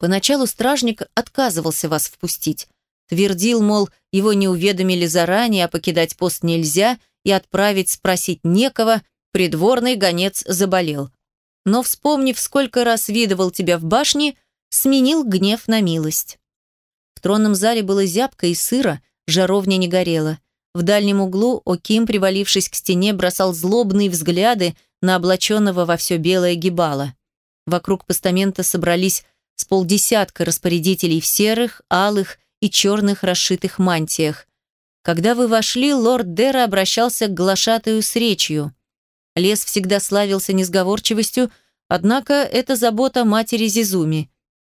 Поначалу стражник отказывался вас впустить. Твердил, мол, его не уведомили заранее, а покидать пост нельзя, и отправить спросить некого, придворный гонец заболел. Но, вспомнив, сколько раз видывал тебя в башне, сменил гнев на милость. В тронном зале было зябко и сыро, жаровня не горела. В дальнем углу Оким, привалившись к стене, бросал злобные взгляды на облаченного во все белое гибала. Вокруг постамента собрались с полдесятка распорядителей в серых, алых и черных расшитых мантиях. Когда вы вошли, лорд Дера обращался к глашатаю с речью. Лес всегда славился несговорчивостью, однако это забота матери Зизуми.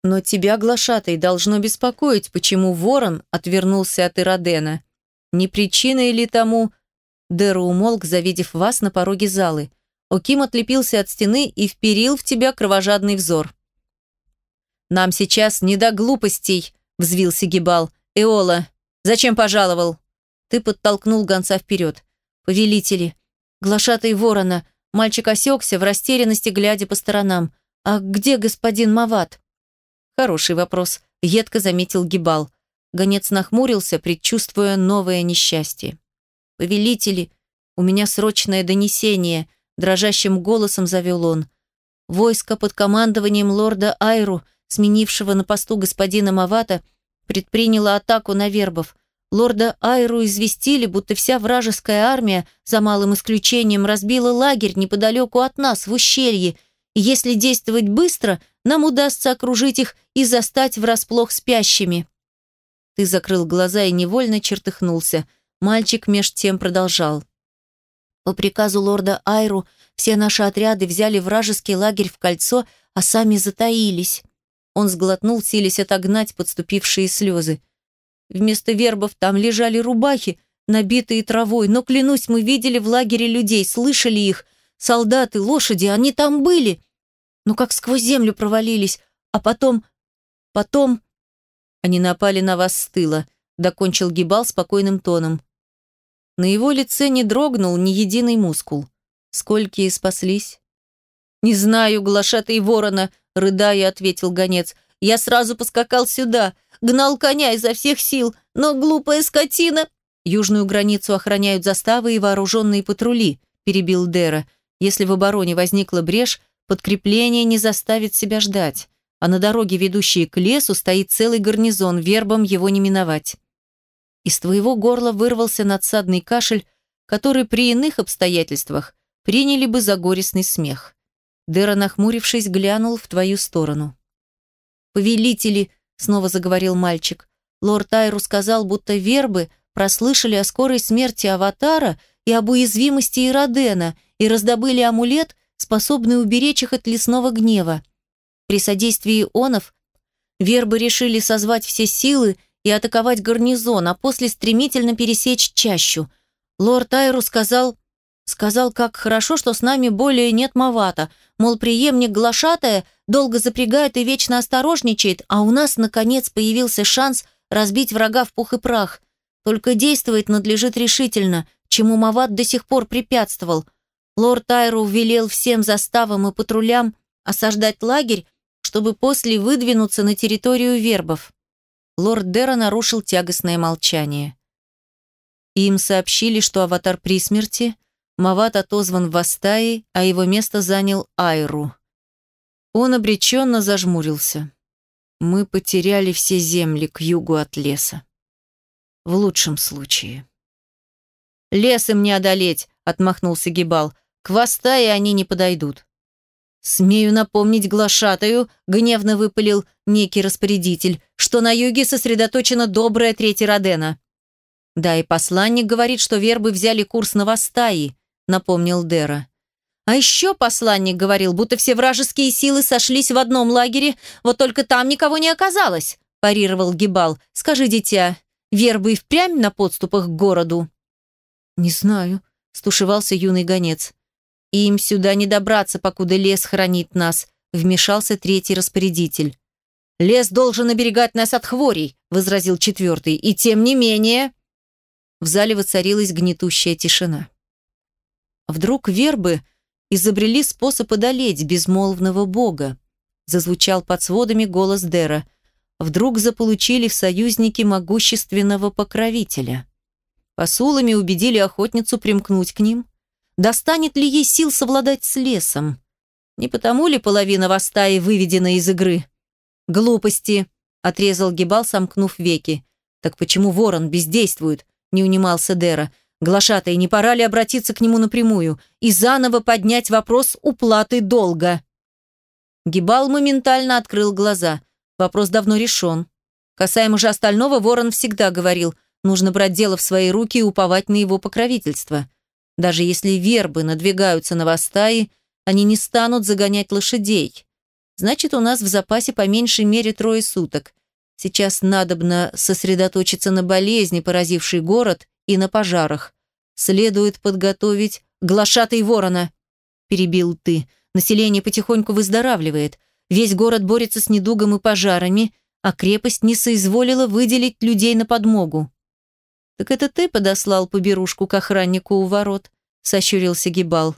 Но тебя, глашатай, должно беспокоить, почему ворон отвернулся от Иродена. Не причиной ли тому... Дера умолк, завидев вас на пороге залы. Оким отлепился от стены и вперил в тебя кровожадный взор. «Нам сейчас не до глупостей», — взвился Гибал. «Эола, зачем пожаловал?» Ты подтолкнул гонца вперед. «Повелители, глашатай ворона». Мальчик осекся, в растерянности глядя по сторонам. «А где господин Мават?» «Хороший вопрос», — едко заметил Гибал. Гонец нахмурился, предчувствуя новое несчастье. «Повелители, у меня срочное донесение», — дрожащим голосом завел он. «Войско под командованием лорда Айру, сменившего на посту господина Мавата, предприняло атаку на вербов. Лорда Айру известили, будто вся вражеская армия, за малым исключением, разбила лагерь неподалеку от нас, в ущелье, и если действовать быстро, нам удастся окружить их и застать врасплох спящими». Ты закрыл глаза и невольно чертыхнулся. Мальчик меж тем продолжал. По приказу лорда Айру все наши отряды взяли вражеский лагерь в кольцо, а сами затаились. Он сглотнул, силясь отогнать подступившие слезы. Вместо вербов там лежали рубахи, набитые травой, но, клянусь, мы видели в лагере людей, слышали их. Солдаты, лошади, они там были. Но как сквозь землю провалились. А потом... Потом... Они напали на вас с тыла, докончил Гибал спокойным тоном. На его лице не дрогнул ни единый мускул. Сколькие спаслись? «Не знаю, глашатый ворона», — рыдая, ответил гонец. «Я сразу поскакал сюда, гнал коня изо всех сил, но глупая скотина...» «Южную границу охраняют заставы и вооруженные патрули», — перебил Дера. «Если в обороне возникла брешь, подкрепление не заставит себя ждать а на дороге, ведущей к лесу, стоит целый гарнизон, вербом его не миновать. Из твоего горла вырвался надсадный кашель, который при иных обстоятельствах приняли бы за горестный смех. Дера, нахмурившись, глянул в твою сторону. «Повелители!» — снова заговорил мальчик. Лорд Айру сказал, будто вербы прослышали о скорой смерти Аватара и об уязвимости Иродена и раздобыли амулет, способный уберечь их от лесного гнева. При содействии онов вербы решили созвать все силы и атаковать гарнизон, а после стремительно пересечь чащу. Лорд Айру сказал, сказал, как хорошо, что с нами более нет Мавата, мол, преемник глашатая долго запрягает и вечно осторожничает, а у нас, наконец, появился шанс разбить врага в пух и прах. Только действовать надлежит решительно, чему Мават до сих пор препятствовал. Лорд Айру велел всем заставам и патрулям осаждать лагерь чтобы после выдвинуться на территорию вербов. Лорд Дера нарушил тягостное молчание. Им сообщили, что аватар при смерти, Мават отозван в Астаи, а его место занял Айру. Он обреченно зажмурился. Мы потеряли все земли к югу от леса. В лучшем случае. «Лес им не одолеть», — отмахнулся Гибал. «К Вастае они не подойдут». «Смею напомнить глашатаю», — гневно выпалил некий распорядитель, «что на юге сосредоточена добрая третья Родена». «Да, и посланник говорит, что вербы взяли курс на Вастаи», — напомнил Дера. «А еще посланник говорил, будто все вражеские силы сошлись в одном лагере, вот только там никого не оказалось», – парировал Гибал. «Скажи, дитя, вербы и впрямь на подступах к городу?» «Не знаю», – стушевался юный гонец. «Им сюда не добраться, покуда лес хранит нас», — вмешался третий распорядитель. «Лес должен оберегать нас от хворей», — возразил четвертый. «И тем не менее...» В зале воцарилась гнетущая тишина. Вдруг вербы изобрели способ одолеть безмолвного бога. зазвучал под сводами голос Дера. Вдруг заполучили в союзники могущественного покровителя. Посулами убедили охотницу примкнуть к ним. Достанет ли ей сил совладать с лесом? Не потому ли половина Вастаи выведена из игры? Глупости, отрезал Гибал, сомкнув веки. Так почему ворон бездействует? Не унимался Дера. Глашатай, не пора ли обратиться к нему напрямую и заново поднять вопрос уплаты долга? Гибал моментально открыл глаза. Вопрос давно решен. Касаемо же остального, Ворон всегда говорил, нужно брать дело в свои руки и уповать на его покровительство. Даже если вербы надвигаются на Вастаи, они не станут загонять лошадей. Значит, у нас в запасе по меньшей мере трое суток. Сейчас надобно сосредоточиться на болезни, поразившей город, и на пожарах. Следует подготовить глашатай ворона, перебил ты. Население потихоньку выздоравливает. Весь город борется с недугом и пожарами, а крепость не соизволила выделить людей на подмогу. «Так это ты подослал поберушку к охраннику у ворот?» – сощурился Гибал.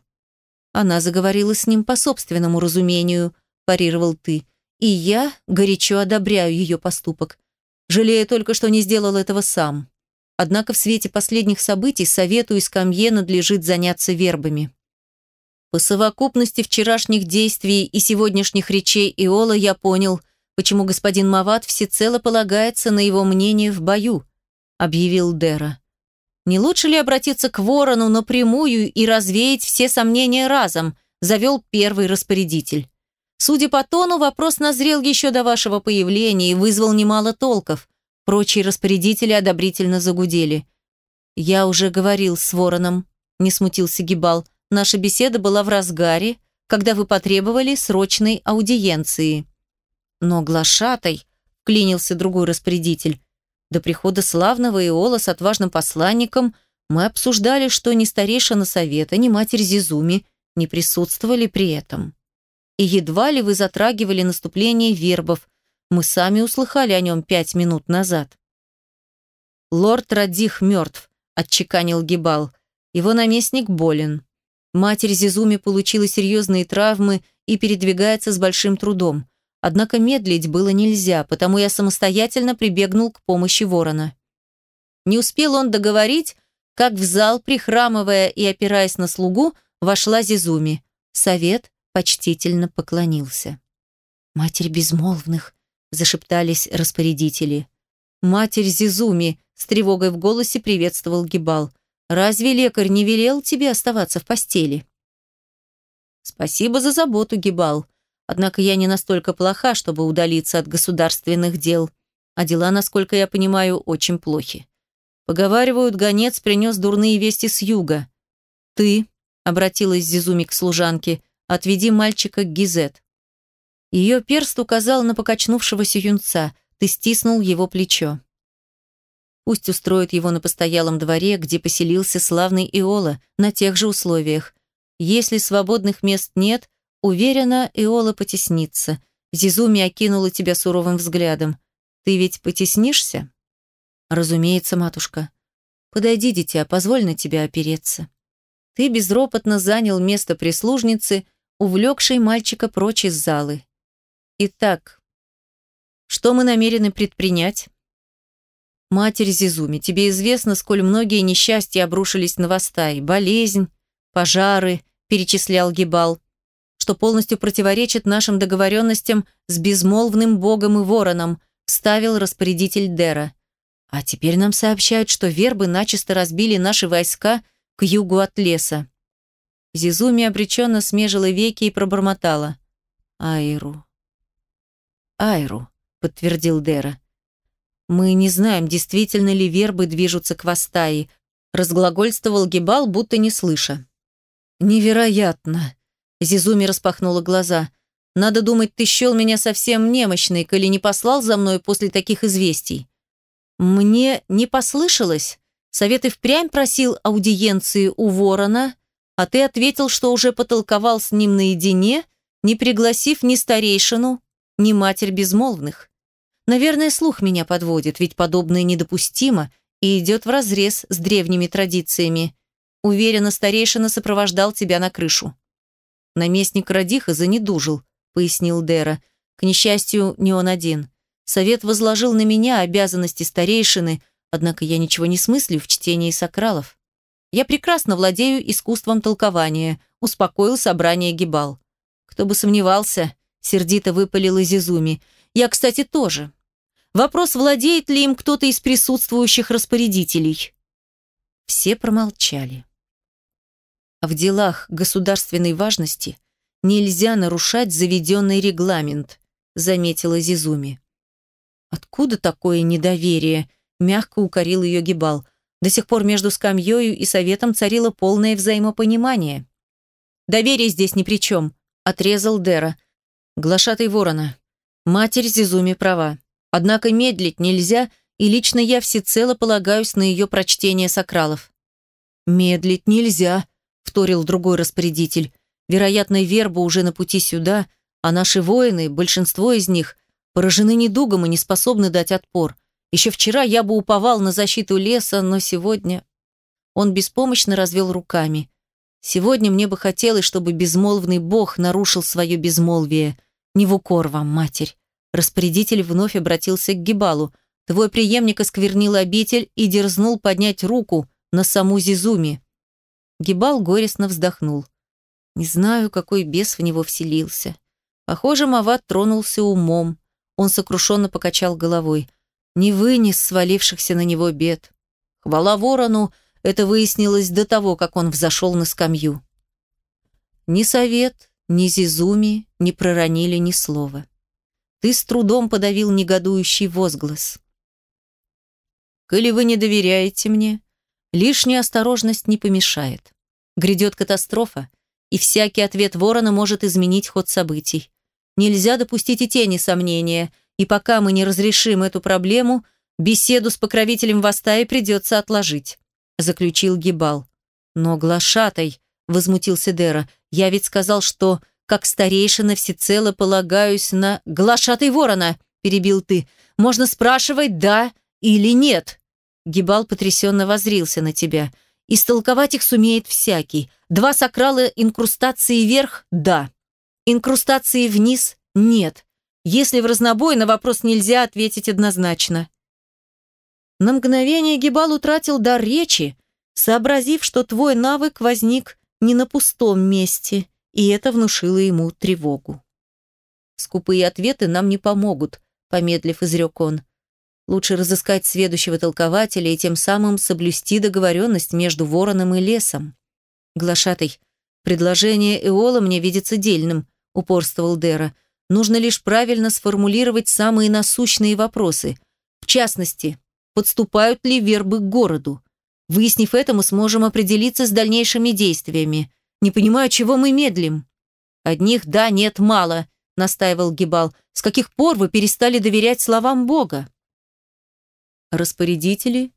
Она заговорила с ним по собственному разумению, парировал ты. И я горячо одобряю ее поступок. Жалею только, что не сделал этого сам. Однако в свете последних событий совету и скамье надлежит заняться вербами. По совокупности вчерашних действий и сегодняшних речей Иола я понял, почему господин Мават всецело полагается на его мнение в бою, объявил Дера. Не лучше ли обратиться к ворону напрямую и развеять все сомнения разом, завел первый распорядитель. Судя по тону, вопрос назрел еще до вашего появления и вызвал немало толков. Прочие распорядители одобрительно загудели. «Я уже говорил с вороном», – не смутился Гибал. Наша беседа была в разгаре, когда вы потребовали срочной аудиенции. Но глашатай, клинился другой распорядитель, до прихода славного Иола с отважным посланником мы обсуждали, что ни старейшина совета, ни матерь Зизуми не присутствовали при этом. И едва ли вы затрагивали наступление вербов, мы сами услыхали о нем пять минут назад. «Лорд Радих мертв», – отчеканил Гибал. «Его наместник болен. Матерь Зизуми получила серьезные травмы и передвигается с большим трудом. Однако медлить было нельзя, потому я самостоятельно прибегнул к помощи ворона. Не успел он договорить, как в зал, прихрамывая и опираясь на слугу, вошла Зизуми. Совет почтительно поклонился. «Матерь безмолвных», — зашептались распорядители. «Матерь Зизуми», — с тревогой в голосе приветствовал Гибал. Разве лекарь не велел тебе оставаться в постели? Спасибо за заботу, Гибал. Однако я не настолько плоха, чтобы удалиться от государственных дел. А дела, насколько я понимаю, очень плохи. Поговаривают, гонец принес дурные вести с юга. Ты, обратилась Зизуми к служанке, отведи мальчика к Гизет. Ее перст указал на покачнувшегося юнца. Ты стиснул его плечо. Пусть устроят его на постоялом дворе, где поселился славный Иола, на тех же условиях. Если свободных мест нет, уверена, Иола потеснится. Зизуми окинула тебя суровым взглядом. Ты ведь потеснишься? Разумеется, матушка. Подойди, дитя, позволь на тебя опереться. Ты безропотно занял место прислужницы, увлекшей мальчика прочь из залы. Итак, что мы намерены предпринять? Матерь Зизуми, тебе известно, сколь многие несчастья обрушились на Востай. Болезнь, пожары, перечислял Гибал, что полностью противоречит нашим договоренностям с безмолвным богом и вороном, вставил распорядитель Дера. А теперь нам сообщают, что вербы начисто разбили наши войска к югу от леса. Зизуми обреченно смежила веки и пробормотала. «Айру». «Айру», — подтвердил Дера. «Мы не знаем, действительно ли вербы движутся к Вастаи», разглагольствовал Гибал, будто не слыша. «Невероятно!» Зизуми распахнула глаза. «Надо думать, ты счел меня совсем немощной, коли не послал за мной после таких известий». «Мне не послышалось. Совет и впрямь просил аудиенции у ворона, а ты ответил, что уже потолковал с ним наедине, не пригласив ни старейшину, ни матерь безмолвных. Наверное, слух меня подводит, ведь подобное недопустимо и идет вразрез с древними традициями. Уверена, старейшина сопровождал тебя на крышу. Наместник Радиха занедужил, пояснил Дера. К несчастью, не он один. Совет возложил на меня обязанности старейшины, однако я ничего не смыслю в чтении сакралов. Я прекрасно владею искусством толкования, успокоил собрание Гибал. Кто бы сомневался, сердито выпалил Изизуми. Я, кстати, тоже. Вопрос, владеет ли им кто-то из присутствующих распорядителей. Все промолчали. В делах государственной важности нельзя нарушать заведенный регламент, заметила Зизуми. Откуда такое недоверие? Мягко укорил ее Гибал. До сих пор между скамьёю и советом царило полное взаимопонимание. «Доверие здесь ни при чем», — отрезал Дера. «Глашатай ворона. Матерь Зизуми права. Однако медлить нельзя, и лично я всецело полагаюсь на ее прочтение сакралов». «Медлить нельзя», — вторил другой распорядитель. «Вероятно, верба уже на пути сюда, а наши воины, большинство из них, поражены недугом и не способны дать отпор. Еще вчера я бы уповал на защиту леса, но сегодня...» Он беспомощно развел руками. «Сегодня мне бы хотелось, чтобы безмолвный бог нарушил свое безмолвие. Не в укор вам, матерь». Распорядитель вновь обратился к Гибалу. «Твой преемник осквернил обитель и дерзнул поднять руку на саму Зизуми». Гибал горестно вздохнул. «Не знаю, какой бес в него вселился. Похоже, Мават тронулся умом. Он сокрушенно покачал головой. Не вынес свалившихся на него бед. Хвала ворону, это выяснилось до того, как он взошел на скамью. Ни совет, ни Зизуми не проронили ни слова. Ты с трудом подавил негодующий возглас. «Коли вы не доверяете мне, лишняя осторожность не помешает. Грядет катастрофа, и всякий ответ ворона может изменить ход событий. Нельзя допустить и тени сомнения, и пока мы не разрешим эту проблему, беседу с покровителем Вастаи придется отложить», – заключил Гибал. «Но глашатай», – возмутился Дера, – «я ведь сказал, что, как старейшина, всецело полагаюсь на...» «Глашатай ворона», – перебил ты. «Можно спрашивать, да или нет?» Гибал потрясенно возрился на тебя. «Истолковать их сумеет всякий. Два сакрала инкрустации вверх – да. Инкрустации вниз – нет. Если в разнобой, на вопрос нельзя ответить однозначно. На мгновение Гибал утратил дар речи, сообразив, что твой навык возник не на пустом месте, и это внушило ему тревогу. «Скупые ответы нам не помогут», – помедлив изрек он. «Лучше разыскать следующего толкователя и тем самым соблюсти договоренность между вороном и лесом. Глашатай, предложение Эола мне видится дельным упорствовал Дера. Нужно лишь правильно сформулировать самые насущные вопросы. В частности, подступают ли вербы к городу? Выяснив это, мы сможем определиться с дальнейшими действиями. Не понимаю, чего мы медлим. Одних «да», «нет», «мало», настаивал Гибал. С каких пор вы перестали доверять словам Бога? Распорядители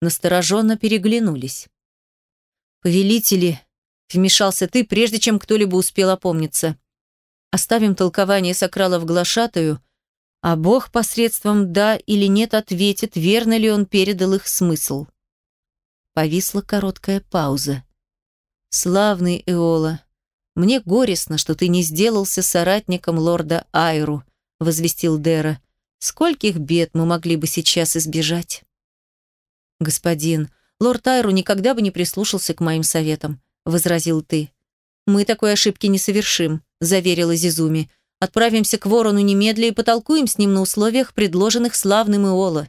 настороженно переглянулись. «Повелители», — вмешался ты, прежде чем кто-либо успел опомниться. Оставим толкование сакрала в глашатую, а Бог посредством «да» или «нет» ответит, верно ли он передал их смысл. Повисла короткая пауза. «Славный Эола, мне горестно, что ты не сделался соратником лорда Айру», возвестил Дера. «Скольких бед мы могли бы сейчас избежать?» «Господин, лорд Айру никогда бы не прислушался к моим советам», возразил ты. «Мы такой ошибки не совершим», – заверила Зизуми. «Отправимся к ворону немедля и потолкуем с ним на условиях, предложенных славным Иола».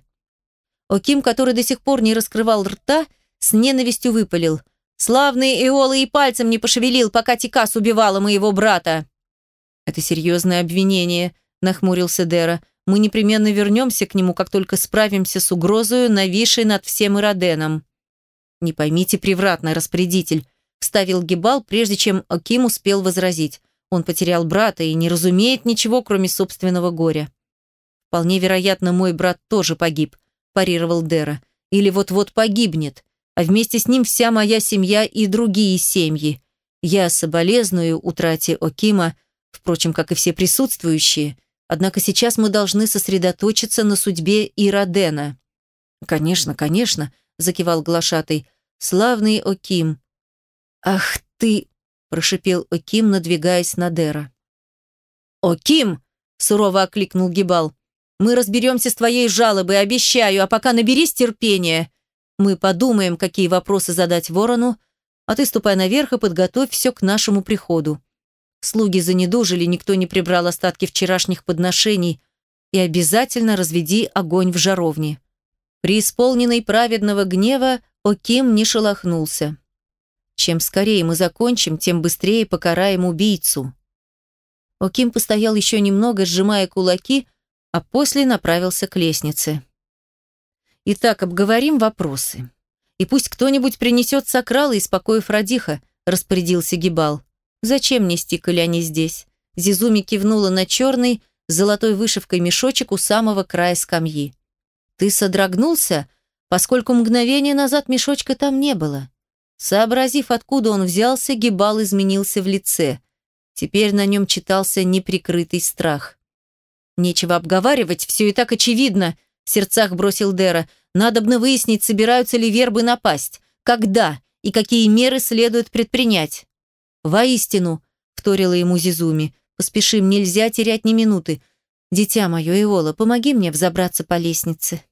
Оким, который до сих пор не раскрывал рта, с ненавистью выпалил. «Славный Иола и пальцем не пошевелил, пока Тикас убивала моего брата!» «Это серьезное обвинение», – нахмурился Дера. «Мы непременно вернемся к нему, как только справимся с угрозою, нависшей над всем Ироденом». «Не поймите превратно, распорядитель вставил Гибал, прежде чем Аким успел возразить. Он потерял брата и не разумеет ничего, кроме собственного горя. «Вполне вероятно, мой брат тоже погиб», – парировал Дера. «Или вот-вот погибнет, а вместе с ним вся моя семья и другие семьи. Я соболезную утрате Окима, впрочем, как и все присутствующие, однако сейчас мы должны сосредоточиться на судьбе Иродена». «Конечно, конечно», – закивал глашатый. «Славный Оким, «Ах ты!» – прошипел Оким, надвигаясь на Дера. «Оким!» – сурово окликнул Гибал. «Мы разберемся с твоей жалобой, обещаю, а пока наберись терпения. Мы подумаем, какие вопросы задать ворону, а ты ступай наверх и подготовь все к нашему приходу. Слуги занедужили, никто не прибрал остатки вчерашних подношений, и обязательно разведи огонь в жаровне». При исполненной праведного гнева Оким не шелохнулся. Чем скорее мы закончим, тем быстрее покараем убийцу. Оким постоял еще немного, сжимая кулаки, а после направился к лестнице. Итак, обговорим вопросы. И пусть кто-нибудь принесет сакрала, испокоив Радиха, распорядился Гибал. Зачем нести, коли они здесь? Зизуми кивнула на черный, с золотой вышивкой мешочек у самого края скамьи. Ты содрогнулся, поскольку мгновение назад мешочка там не было. Сообразив, откуда он взялся, Гибал изменился в лице. Теперь на нем читался неприкрытый страх. «Нечего обговаривать, все и так очевидно», — в сердцах бросил Дера. «Надобно выяснить, собираются ли вербы напасть, когда и какие меры следует предпринять». «Воистину», — вторила ему Зизуми, — «поспешим, нельзя терять ни минуты. Дитя мое, Иола, помоги мне взобраться по лестнице».